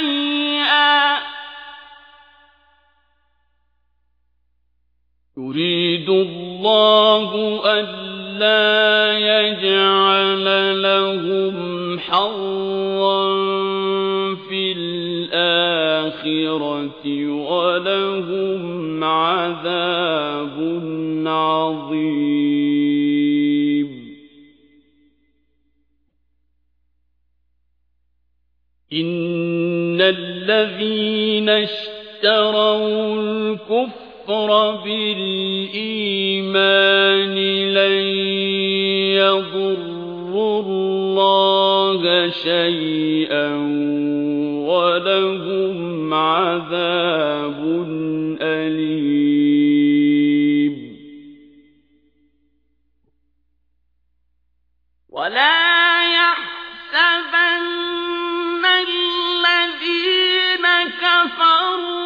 شيئا يريد الله ألا يجعل لهم حرا في الآخرة ولهم عذاب عظيم. إن الذين اشتروا الكفر بالإيمان لن يضر الله شيئا ولهم عذاب كفروا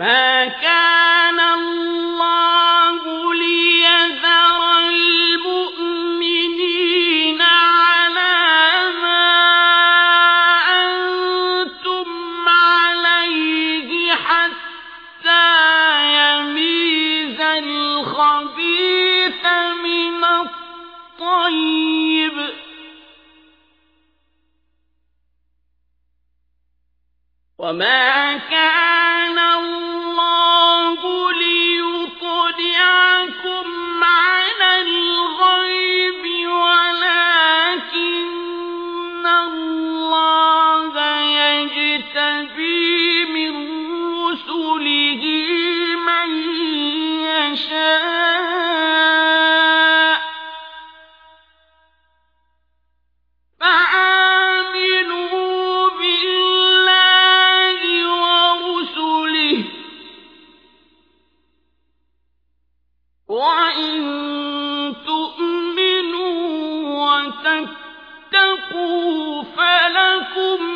ما كان الله ليذر المؤمنين على ما أنتم عليه حتى يميز الخبيث من الطيب وما كان لكم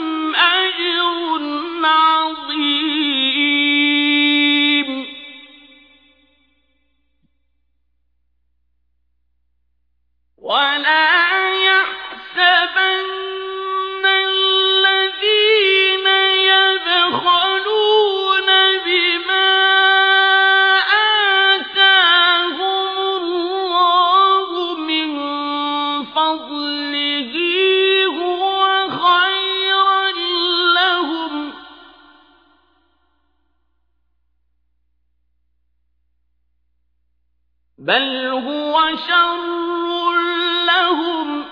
بل هو شر لهم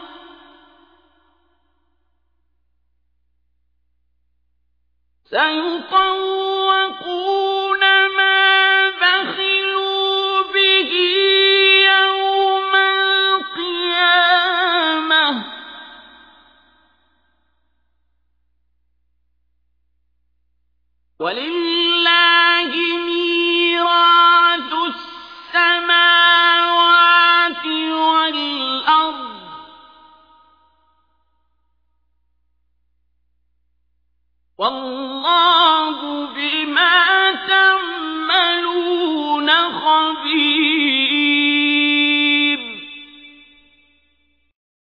سيطور والله